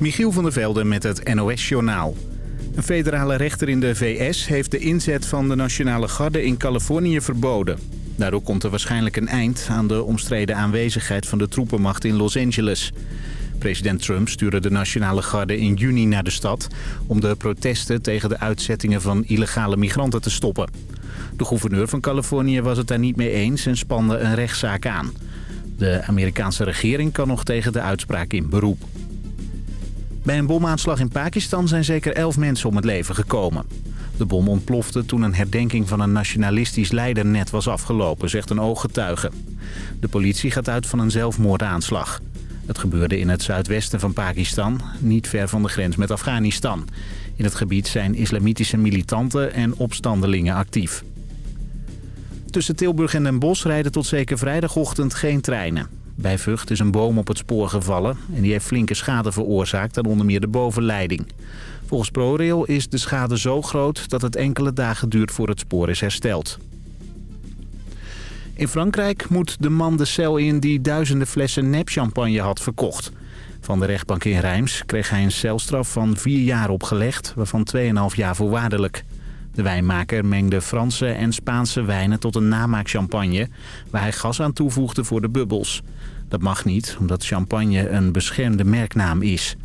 Michiel van der Velde met het NOS-journaal. Een federale rechter in de VS heeft de inzet van de Nationale Garde in Californië verboden. Daardoor komt er waarschijnlijk een eind aan de omstreden aanwezigheid van de troepenmacht in Los Angeles. President Trump stuurde de Nationale Garde in juni naar de stad... om de protesten tegen de uitzettingen van illegale migranten te stoppen. De gouverneur van Californië was het daar niet mee eens en spande een rechtszaak aan. De Amerikaanse regering kan nog tegen de uitspraak in beroep. Bij een bomaanslag in Pakistan zijn zeker elf mensen om het leven gekomen. De bom ontplofte toen een herdenking van een nationalistisch leider net was afgelopen, zegt een ooggetuige. De politie gaat uit van een zelfmoordaanslag. Het gebeurde in het zuidwesten van Pakistan, niet ver van de grens met Afghanistan. In het gebied zijn islamitische militanten en opstandelingen actief. Tussen Tilburg en Den Bosch rijden tot zeker vrijdagochtend geen treinen. Bij Vught is een boom op het spoor gevallen en die heeft flinke schade veroorzaakt aan onder meer de bovenleiding. Volgens ProRail is de schade zo groot dat het enkele dagen duurt voor het spoor is hersteld. In Frankrijk moet de man de cel in die duizenden flessen nepchampagne had verkocht. Van de rechtbank in Rijms kreeg hij een celstraf van vier jaar opgelegd, waarvan 2,5 jaar voorwaardelijk. De wijnmaker mengde Franse en Spaanse wijnen tot een namaakchampagne... waar hij gas aan toevoegde voor de bubbels. Dat mag niet, omdat champagne een beschermde merknaam is.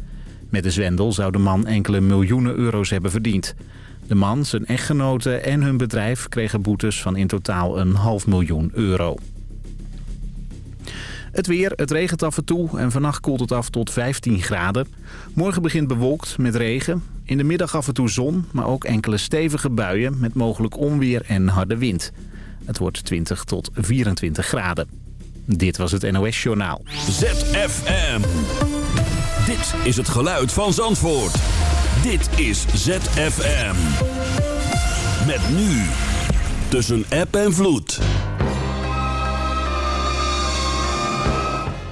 Met de zwendel zou de man enkele miljoenen euro's hebben verdiend. De man, zijn echtgenote en hun bedrijf kregen boetes van in totaal een half miljoen euro. Het weer, het regent af en toe en vannacht koelt het af tot 15 graden. Morgen begint bewolkt met regen. In de middag af en toe zon, maar ook enkele stevige buien met mogelijk onweer en harde wind. Het wordt 20 tot 24 graden. Dit was het NOS Journaal. ZFM. Dit is het geluid van Zandvoort. Dit is ZFM. Met nu. Tussen app en vloed.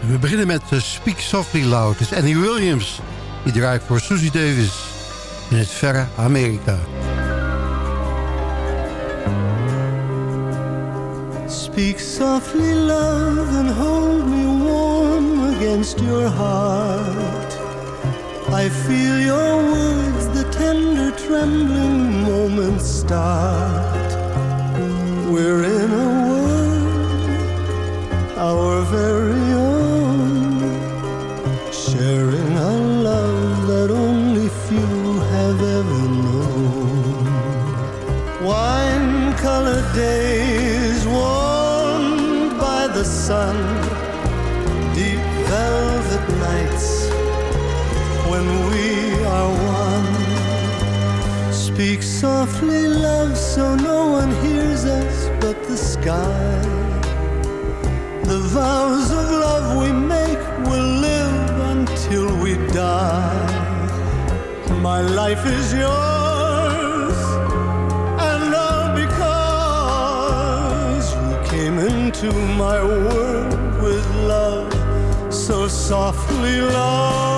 We beginnen met uh, Speak Softly Loud. Het is Annie Williams. Die draait voor Susie Davis in het verre Amerika. Speak softly, love, and hold me warm against your heart. I feel your words, the tender trembling moments start. We're in a world, our very own, sharing a love that only few have ever known. Wine colored days sun, deep velvet nights when we are one. Speak softly, love, so no one hears us but the sky. The vows of love we make will live until we die. My life is yours, into my world with love so softly, love.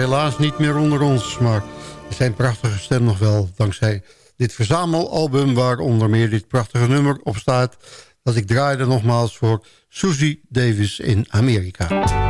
Helaas niet meer onder ons, maar zijn prachtige stem nog wel dankzij dit verzamelalbum waar onder meer dit prachtige nummer op staat dat ik draaide nogmaals voor Susie Davis in Amerika.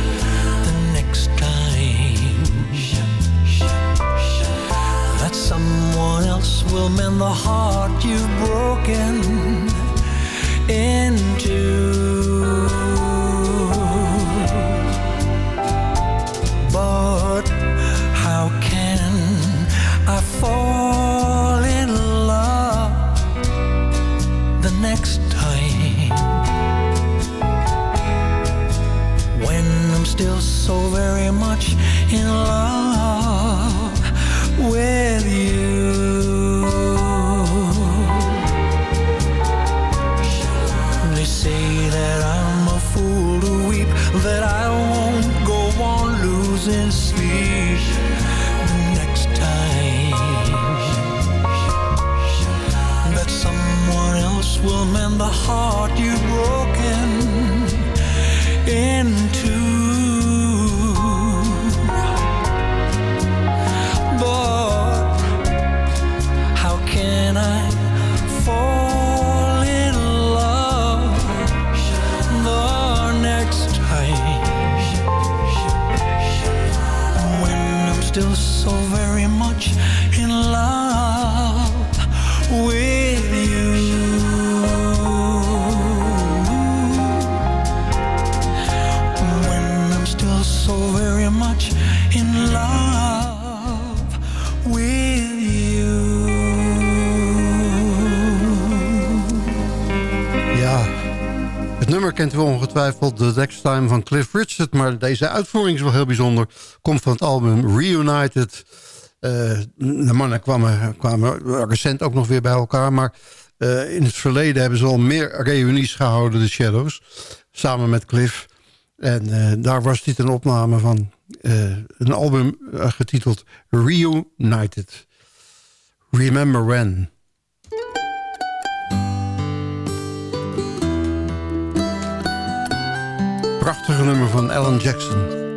will mend the heart you've broken into. Can I kent u ongetwijfeld The Next Time van Cliff Richard... maar deze uitvoering is wel heel bijzonder. Komt van het album Reunited. Uh, de mannen kwamen, kwamen recent ook nog weer bij elkaar... maar uh, in het verleden hebben ze al meer reunies gehouden, de Shadows. Samen met Cliff... En uh, daar was dit een opname van een album getiteld Reunited. Remember When. Prachtige nummer van Alan Jackson.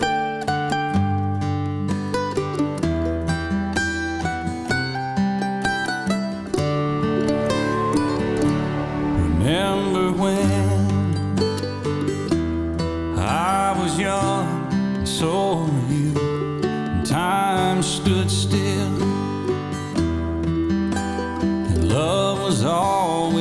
Remember when I was young, so you. And time stood still, and love was all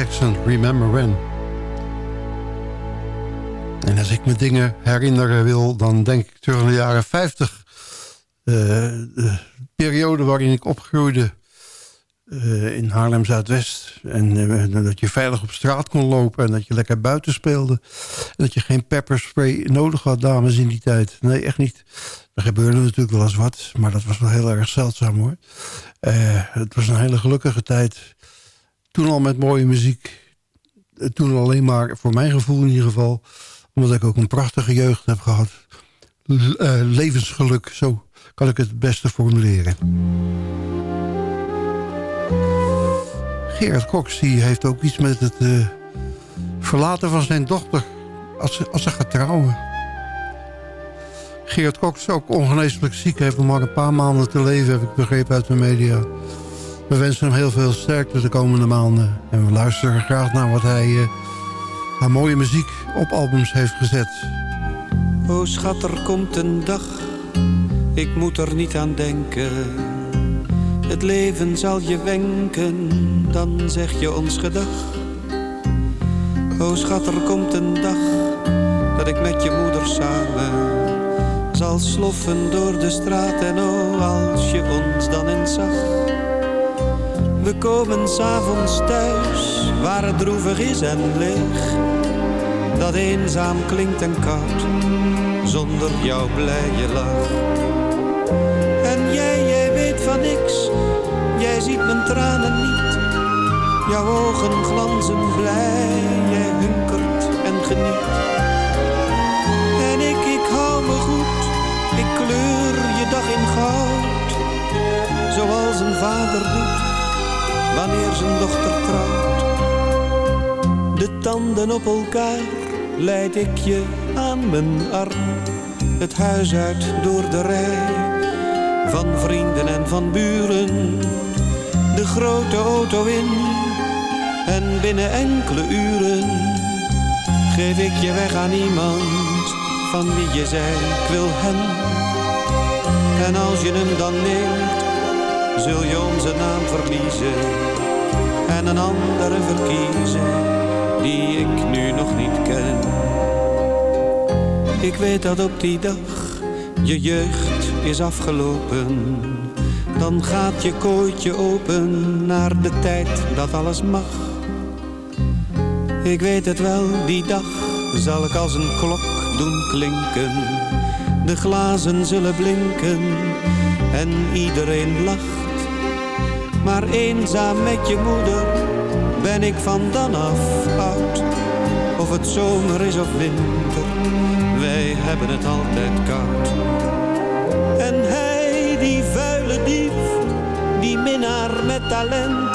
Jackson, Remember When. En als ik me dingen herinneren wil, dan denk ik terug aan de jaren 50. Eh, de periode waarin ik opgroeide eh, in Haarlem-Zuidwest. En eh, dat je veilig op straat kon lopen en dat je lekker buiten speelde. En dat je geen pepperspray nodig had, dames, in die tijd. Nee, echt niet. Er gebeurde natuurlijk wel eens wat, maar dat was wel heel erg zeldzaam hoor. Het was een hele gelukkige tijd. Toen al met mooie muziek. Eh, Toen alleen maar, voor mijn gevoel in ieder geval... omdat ik ook een prachtige jeugd heb gehad. Eh, levensgeluk, zo kan ik het beste formuleren. Gerard Cox die heeft ook iets met het eh, verlaten van zijn dochter... als ze, als ze gaat trouwen. Gerard Cox ook ongeneeslijk ziek. Hij heeft nog maar een paar maanden te leven, heb ik begrepen uit de media. We wensen hem heel veel sterkte de komende maanden. En we luisteren graag naar wat hij eh, aan mooie muziek op albums heeft gezet. O schat, er komt een dag, ik moet er niet aan denken. Het leven zal je wenken, dan zeg je ons gedag. O schat, er komt een dag, dat ik met je moeder samen zal sloffen door de straat. En oh, als je ons dan eens zag. We komen s'avonds thuis, waar het droevig is en leeg. Dat eenzaam klinkt en koud, zonder jouw blije lach. En jij, jij weet van niks, jij ziet mijn tranen niet. Jouw ogen glanzen blij, jij hunkert en geniet. En ik, ik hou me goed, ik kleur je dag in goud. Zoals een vader doet, wanneer zijn dochter trouwt. De tanden op elkaar leid ik je aan mijn arm. Het huis uit door de rij van vrienden en van buren. De grote auto in En binnen enkele uren geef ik je weg aan iemand van wie je zei ik wil hem. En als je hem dan neemt, zul je onze naam verliezen en een andere verkiezen die ik nu nog niet ken. Ik weet dat op die dag je jeugd is afgelopen. Dan gaat je kooitje open naar de tijd dat alles mag. Ik weet het wel, die dag zal ik als een klok doen klinken. De glazen zullen blinken en iedereen lacht. Maar eenzaam met je moeder ben ik van dan af oud. Of het zomer is of winter, wij hebben het altijd koud. En hij, die vuile dief, die minnaar met talent,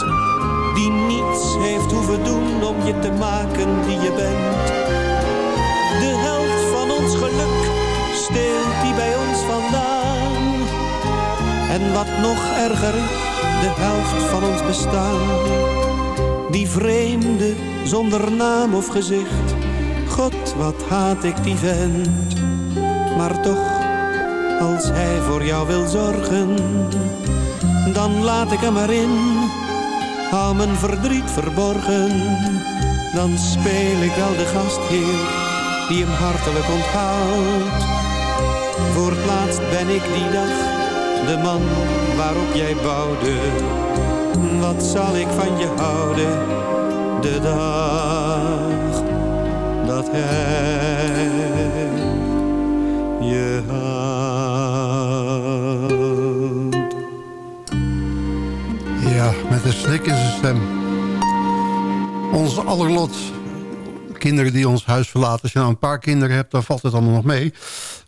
die niets heeft hoeven doen om je te maken die je bent. De helft van ons geluk steelt die bij ons vandaan. En wat nog erger is, de helft van ons bestaan. Die vreemde, zonder naam of gezicht. God, wat haat ik die vent. Maar toch, als hij voor jou wil zorgen, dan laat ik hem erin. Hou mijn verdriet verborgen, dan speel ik wel de gastheer die hem hartelijk onthoudt. Voor het laatst ben ik die dag de man waarop jij bouwde. Wat zal ik van je houden, de dag dat hij je houdt. Ja, met een snik in zijn stem. Onze allerlot. Kinderen die ons huis verlaten. Als je nou een paar kinderen hebt, dan valt het allemaal nog mee.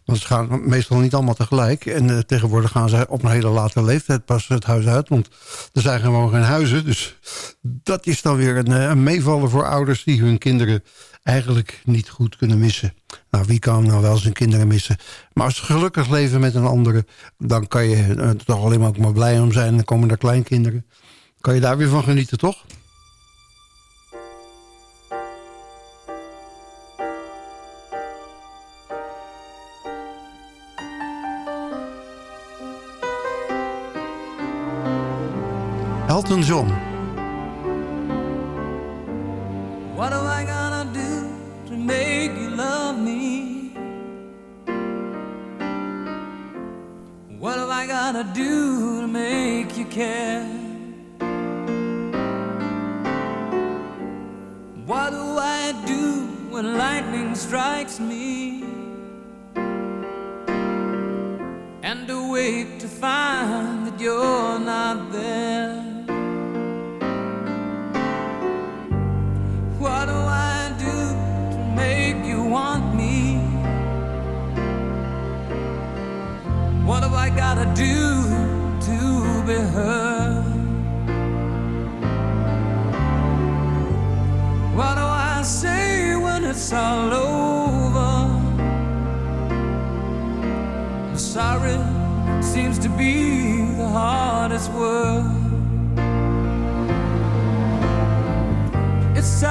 Want ze gaan meestal niet allemaal tegelijk. En uh, tegenwoordig gaan ze op een hele late leeftijd pas het huis uit. Want er zijn gewoon geen huizen. Dus dat is dan weer een, een meevaller voor ouders... die hun kinderen eigenlijk niet goed kunnen missen. Nou, wie kan nou wel zijn kinderen missen? Maar als ze gelukkig leven met een andere... dan kan je er toch alleen maar, ook maar blij om zijn. Dan komen er kleinkinderen. Kan je daar weer van genieten, toch? What am I gonna do to make you love me? What am I gonna do to make you care? What do I do when lightning strikes me? And awake to find that you're not there. Gotta do to be heard? What do I say when it's all over? Sorry seems to be the hardest word. It's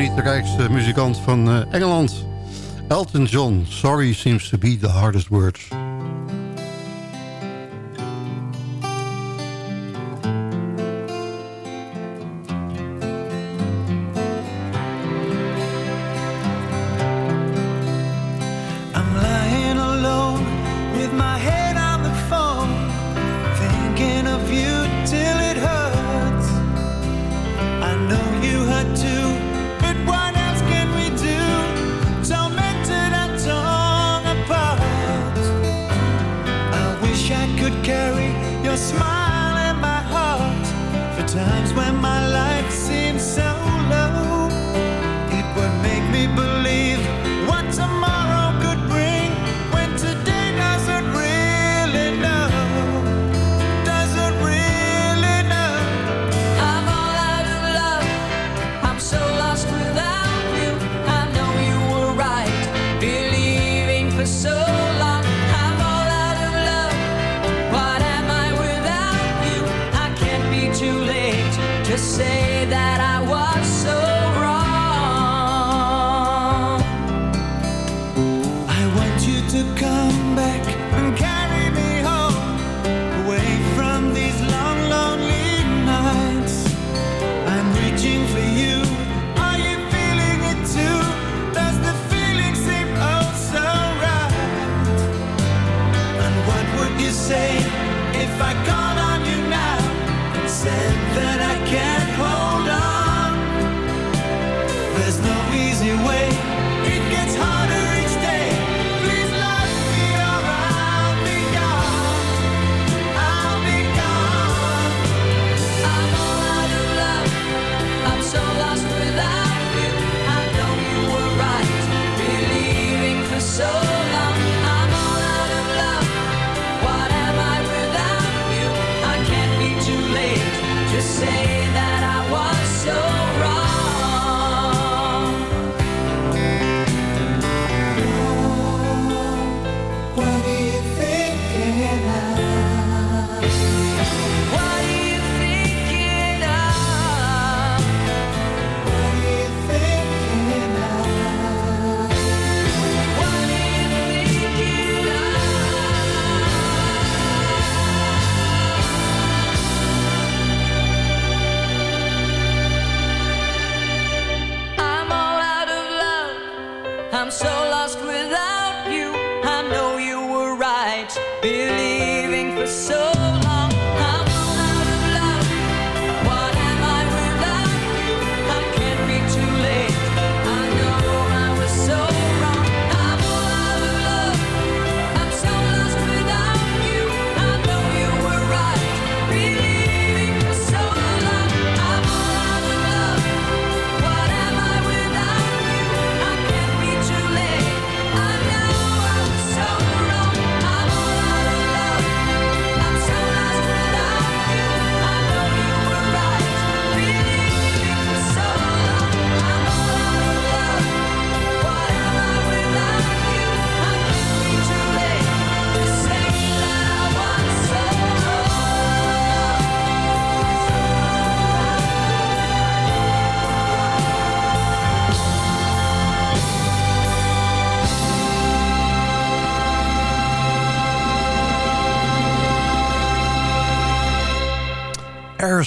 niet de rijkste muzikant van uh, Engeland. Elton John, sorry seems to be the hardest words.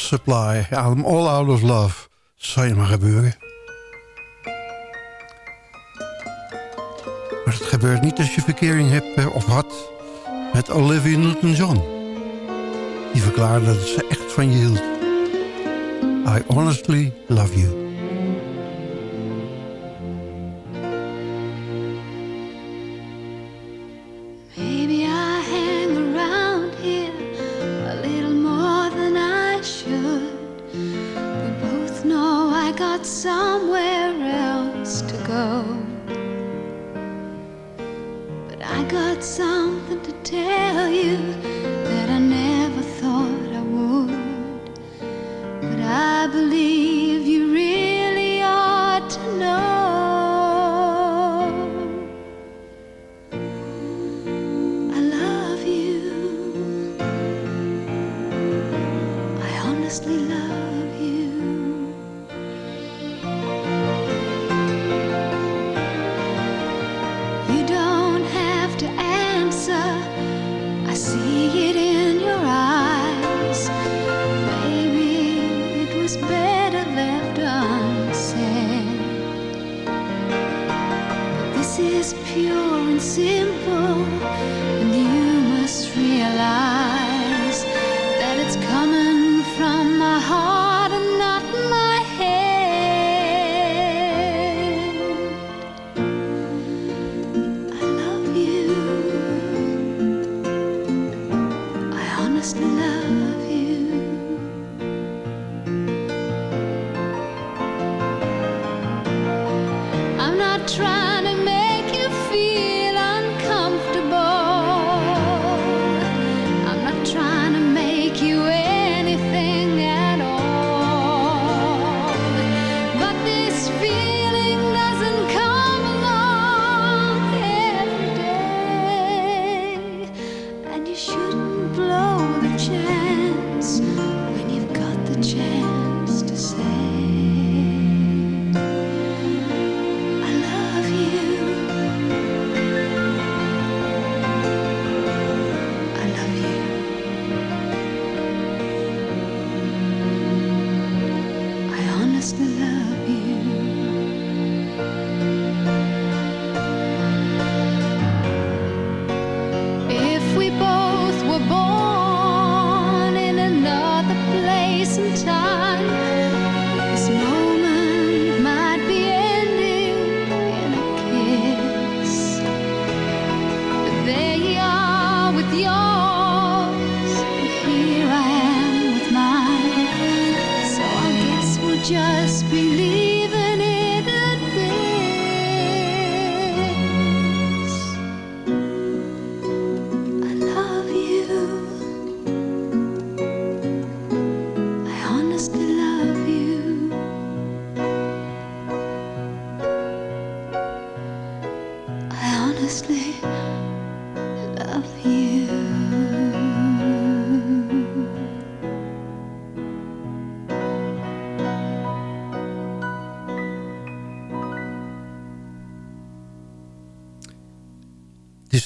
Supply. I'm all out of love. Zou je maar gebeuren. Maar het gebeurt niet als je verkering hebt eh, of had met Olivia Newton-John. Die verklaarde dat ze echt van je hield. I honestly love you. honestly love you.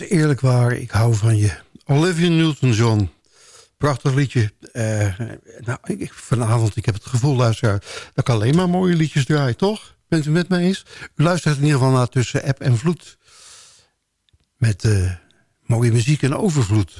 Eerlijk waar, ik hou van je. Olivia Newton-John. Prachtig liedje. Uh, nou, ik, vanavond, ik heb het gevoel, luisteraar, dat ik alleen maar mooie liedjes draai, toch? Bent u met mij eens? U luistert in ieder geval naar Tussen App en Vloed. Met uh, mooie muziek en overvloed.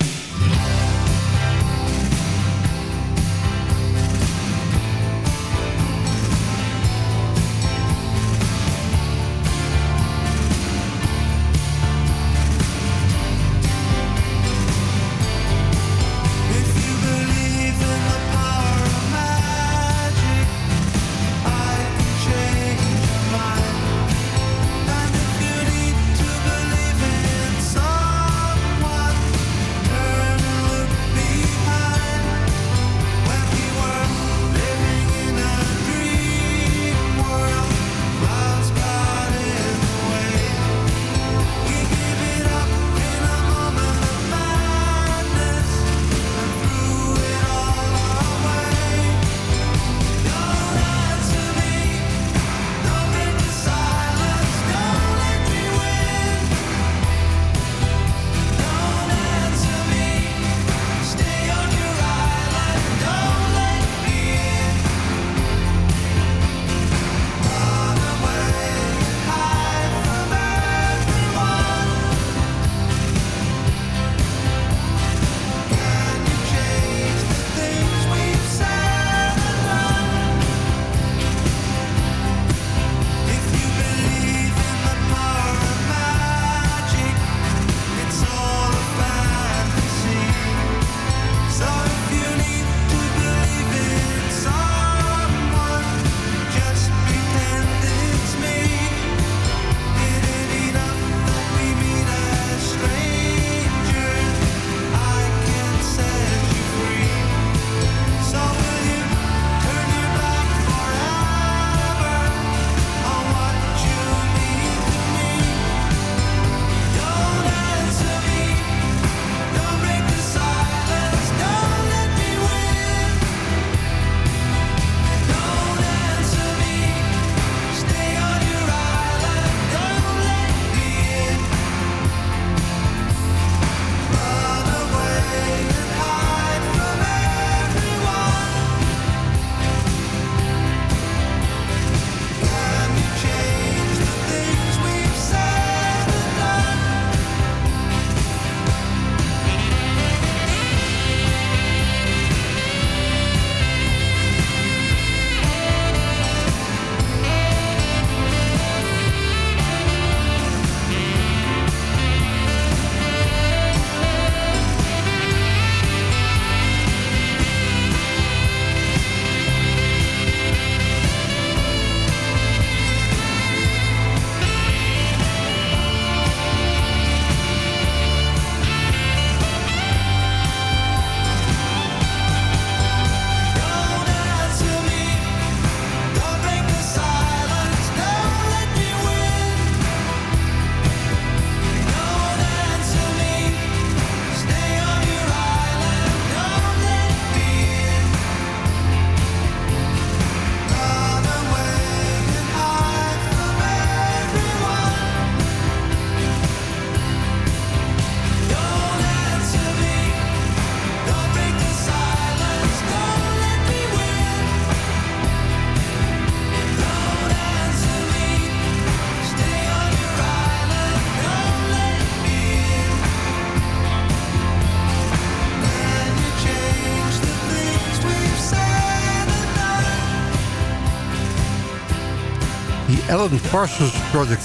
Alan Parsons Project.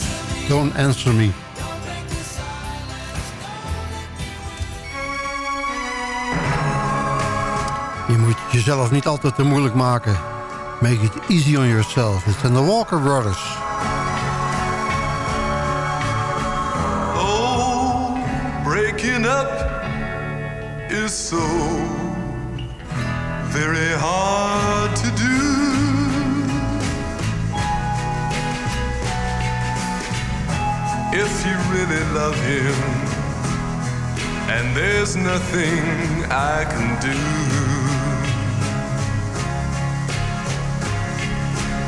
Don't Answer Me. Je moet jezelf niet altijd te moeilijk maken. Make it easy on yourself. Het zijn de Walker Brothers. Oh, breaking up is so nothing I can do.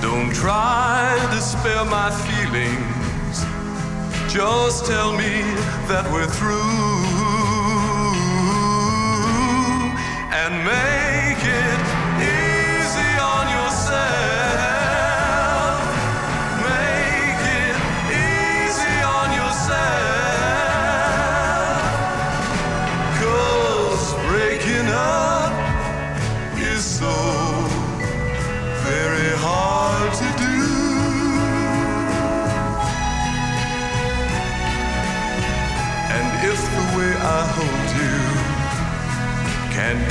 Don't try to spare my feelings. Just tell me that we're through and make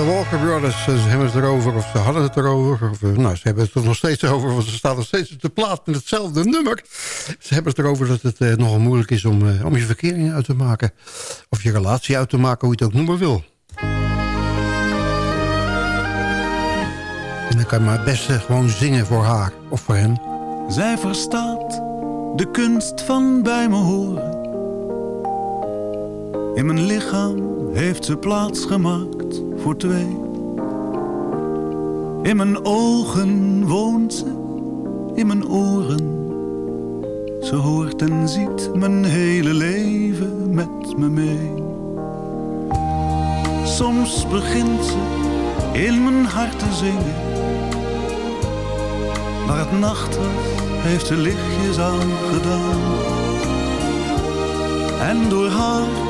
de Walker Brothers, ze hebben het erover, of ze hadden het erover. Of, eh, nou, ze hebben het er nog steeds over, want ze staan nog steeds op de plaat met hetzelfde nummer. Ze hebben het erover dat het eh, nogal moeilijk is om, eh, om je verkering uit te maken. Of je relatie uit te maken, hoe je het ook noemen wil. En dan kan je maar het beste gewoon zingen voor haar of voor hen. Zij verstaat de kunst van bij me horen. In mijn lichaam heeft ze plaats gemaakt voor twee. In mijn ogen woont ze, in mijn oren. Ze hoort en ziet mijn hele leven met me mee. Soms begint ze in mijn hart te zingen. Maar het nacht heeft ze lichtjes aangedaan. En door haar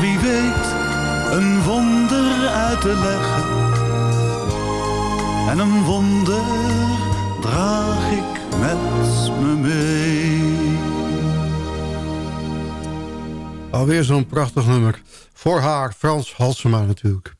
Wie weet een wonder uit te leggen. En een wonder draag ik met me mee. Alweer zo'n prachtig nummer. Voor haar, Frans Halsema natuurlijk.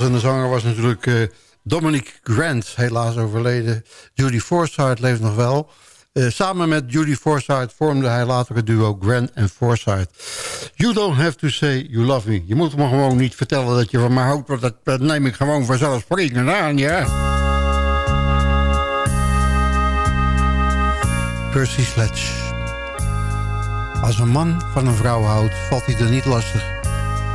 En de zanger was natuurlijk eh, Dominic Grant, helaas overleden. Judy Forsythe leeft nog wel. Eh, samen met Judy Forsythe vormde hij later het duo Grant and Forsythe. You don't have to say you love me. Je moet me gewoon niet vertellen dat je van me houdt... want dat, dat neem ik gewoon vanzelfsprekend aan, ja. Percy Sledge. Als een man van een vrouw houdt, valt hij er niet lastig.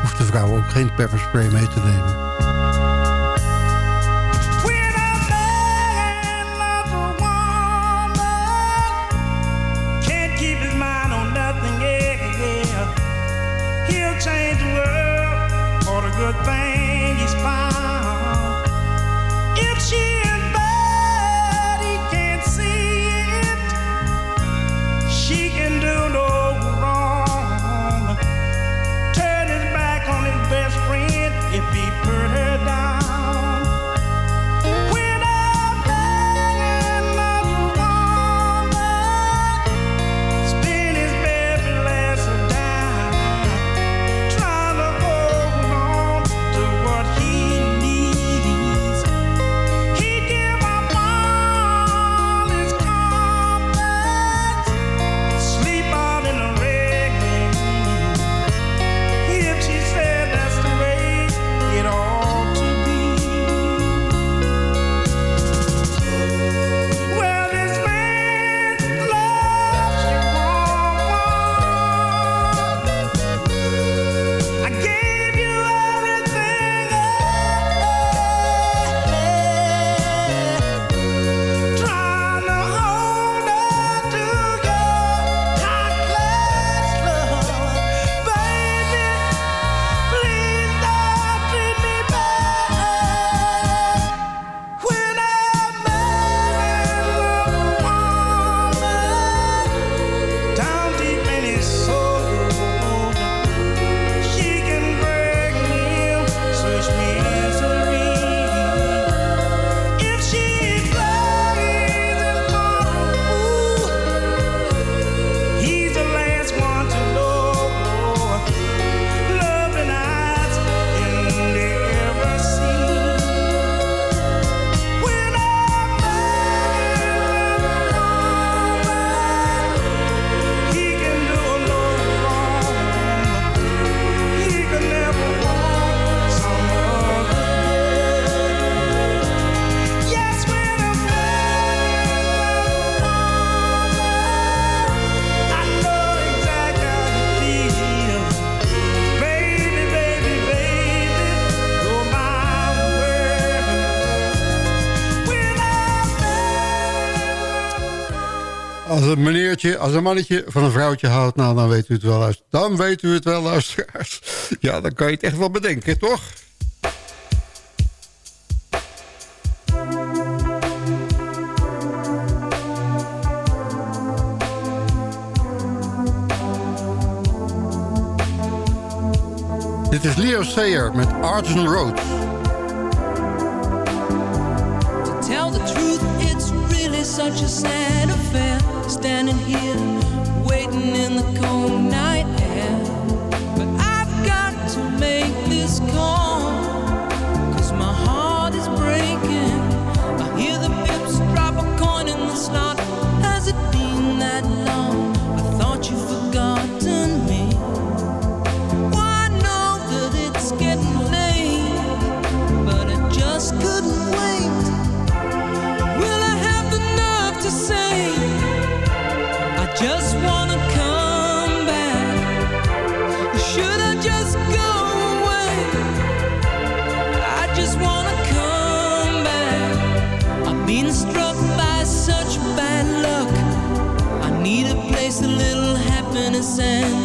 Hoeft de vrouw ook geen pepperspray mee te nemen. Als een meneertje, als een mannetje van een vrouwtje houdt... nou, dan weet u het wel, luisteraars. Dan weet u het wel, luisteraars. Ja, dan kan je het echt wel bedenken, toch? Dit is Leo Sayer met Arjun Rhodes. To tell the truth, it's really such a sad standing here waiting in the cold night air. But I've got to make this call. listen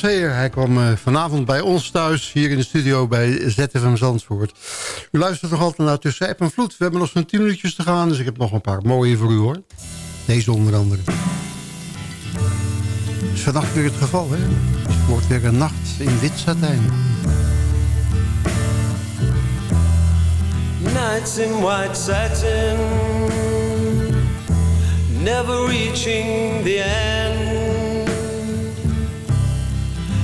Hij kwam eh, vanavond bij ons thuis, hier in de studio bij ZFM Zandvoort. U luistert nog altijd naar Tussen App en Vloed. We hebben nog zo'n 10 minuutjes te gaan, dus ik heb nog een paar mooie voor u hoor. Deze onder andere. Is vannacht weer het geval, hè? Het wordt weer een nacht in wit satijn. Nights in white satin Never reaching the end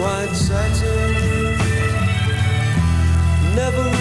white satin. Never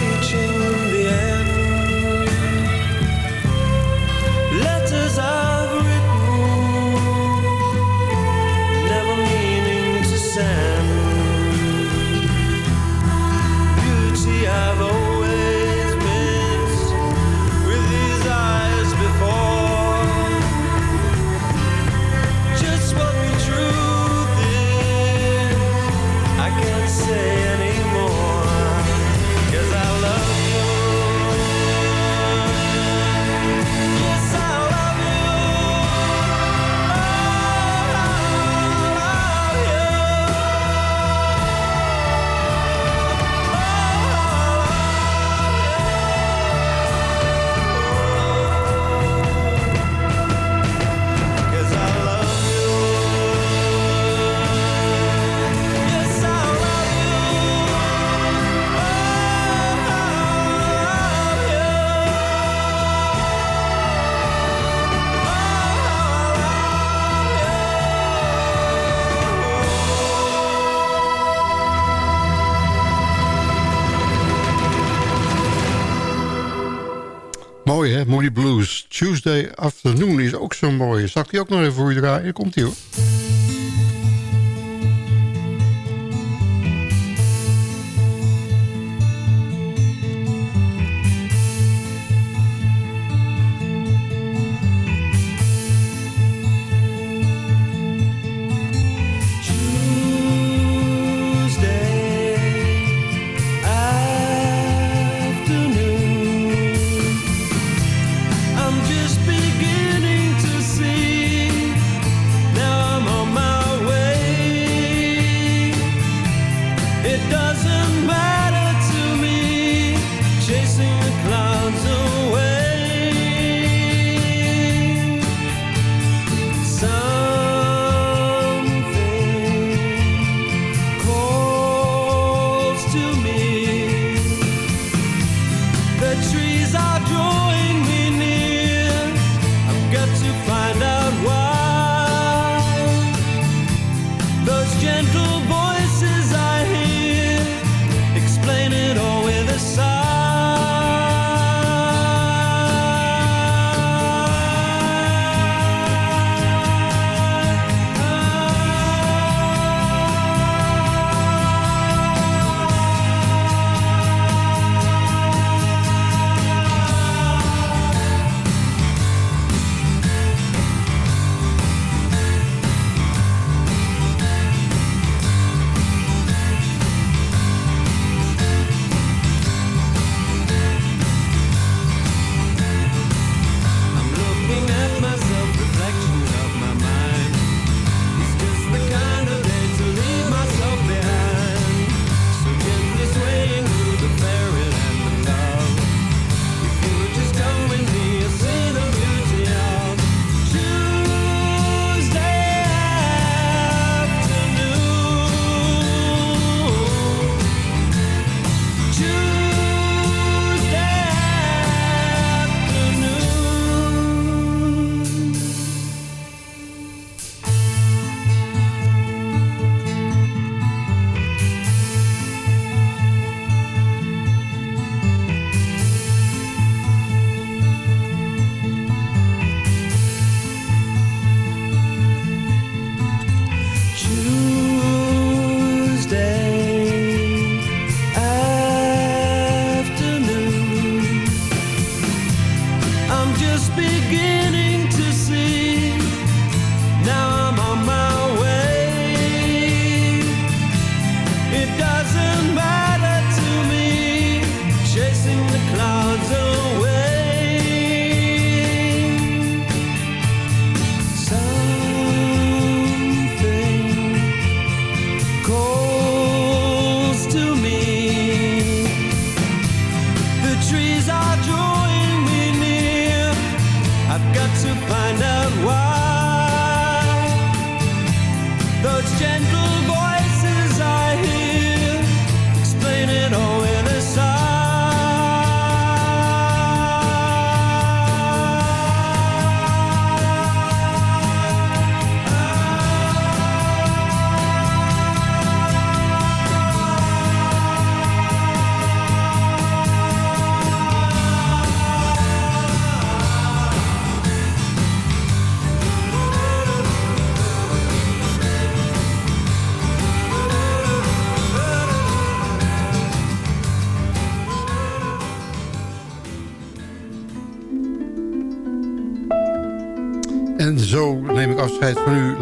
Moody Blues. Tuesday Afternoon is ook zo mooi. Zag hij ook nog even voor je draaien? Komt hij hoor.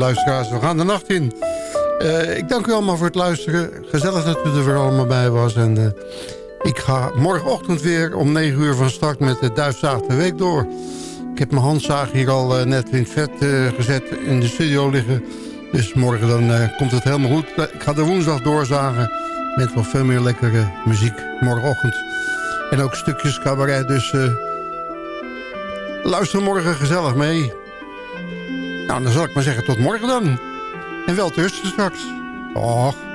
Luisteraars. We gaan de nacht in. Eh, ik dank u allemaal voor het luisteren. Gezellig dat u er weer allemaal bij was. En eh, ik ga morgenochtend weer om 9 uur van start met de Duifzaag de Week door. Ik heb mijn handzaag hier al eh, net in het vet gezet in de studio liggen. Dus morgen dan komt het helemaal goed. Ik ga de woensdag doorzagen met wel veel meer lekkere muziek morgenochtend. En ook stukjes cabaret. Dus luister morgen gezellig mee. Nou, dan zal ik maar zeggen tot morgen dan. En wel tussen straks. Och.